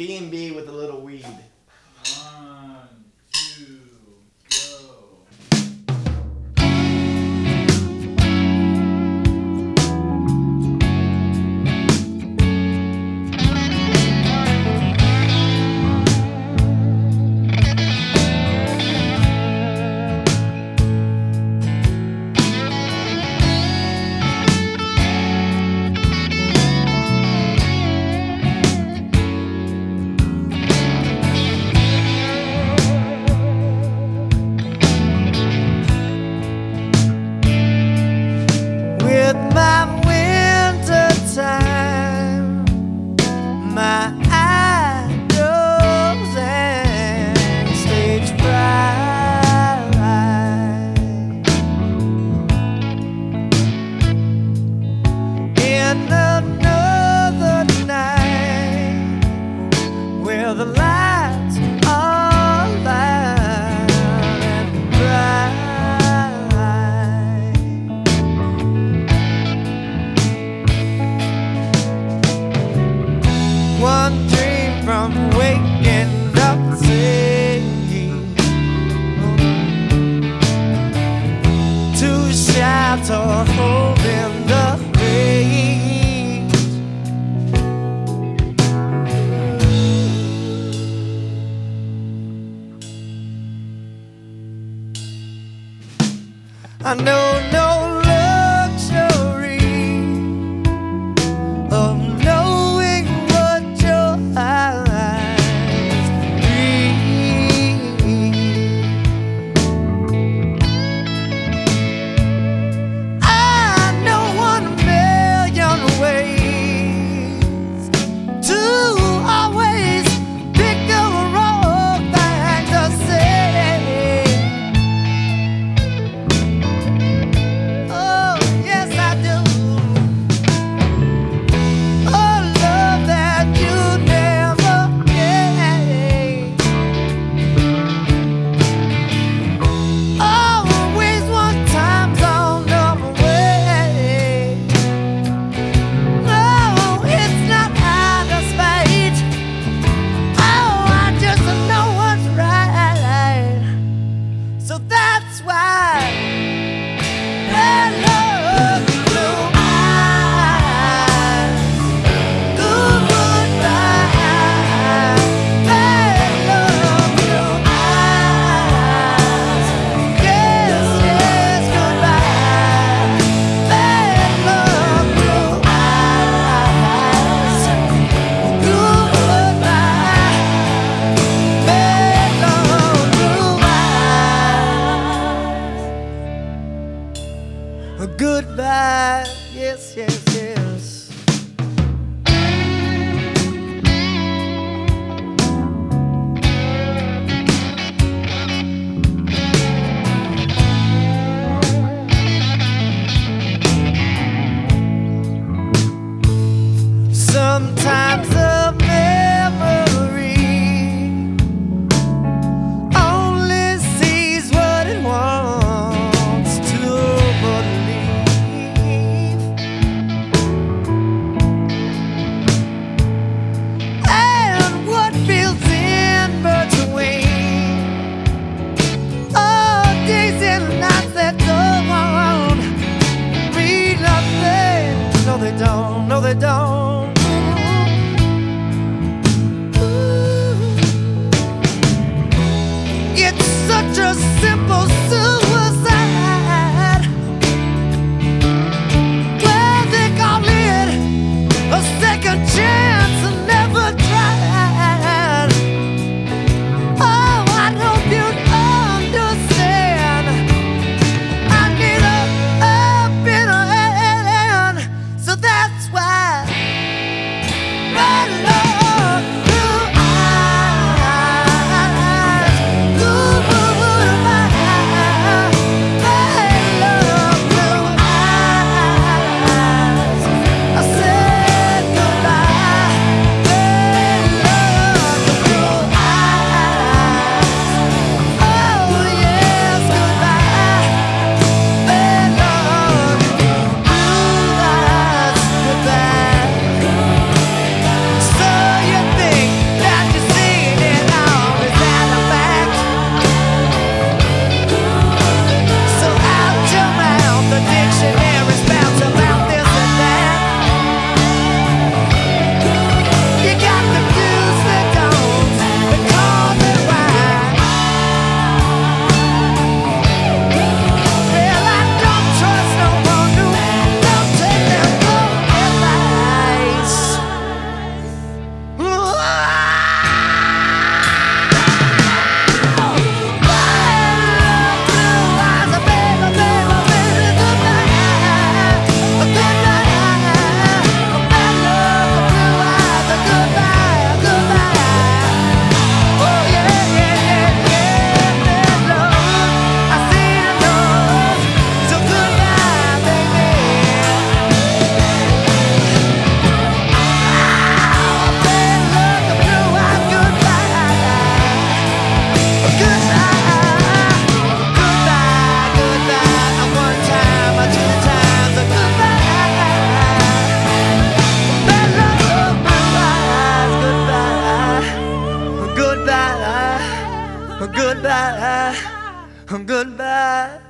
B and B with a little weed. One, two. the light. I know no yes, yes, yes. Sometimes goodbye, goodbye.